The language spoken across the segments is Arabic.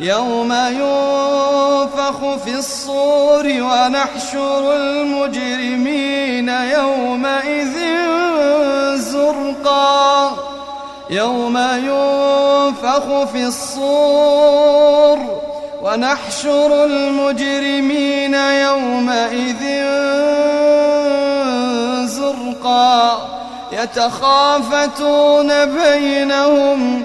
يوم ينفخ في الصور ونحشر المجرمين يومئذ زرقا. يوم ينفخ في الصور ونحشر المجرمين يومئذ زرقا. يتخافتون بينهم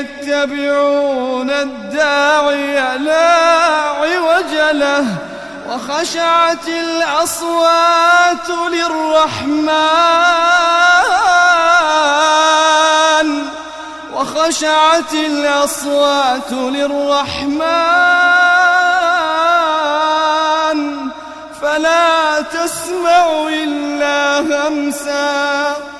يتبعون الداعي لا عوج له وخشعت الأصوات للرحمن. وخشعت الأصوات للرحمن. فلا تسمع إلا همسا.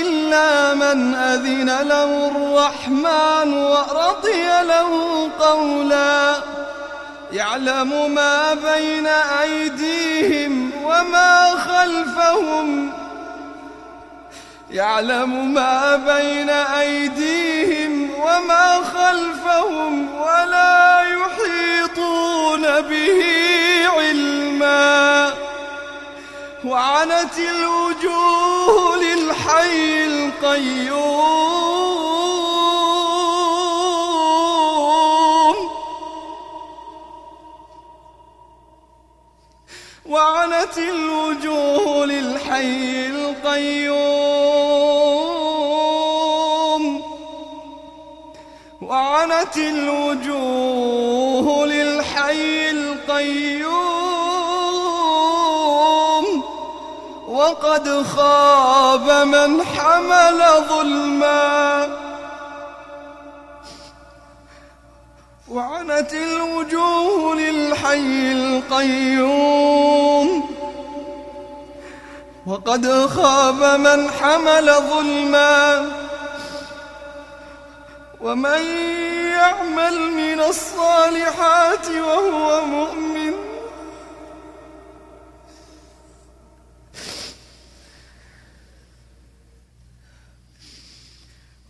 إلا من أذن له الرحمن ورضي له قولا. يعلم ما بين أيديهم وما خلفهم. يعلم ما بين أيديهم وما خلفهم ولا يحيطون به علما. وعنت الوجوه للحي القيوم. وعنت الوجوه للحي القيوم. وعنت الوجوه وقد خاب من حمل ظلما. وعنت الوجوه للحي القيوم. وقد خاب من حمل ظلما. ومن يعمل من الصالحات وهو مؤمن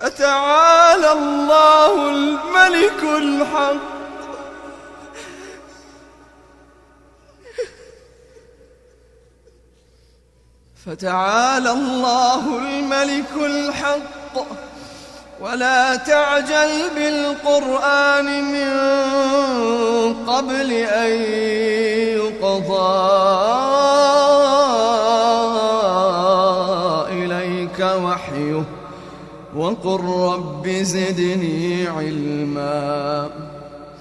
فتعالى الله الملك الحق. فتعالى الله الملك الحق. ولا تعجل بالقرآن من قبل أن يقضى. وقل رب زدني علما.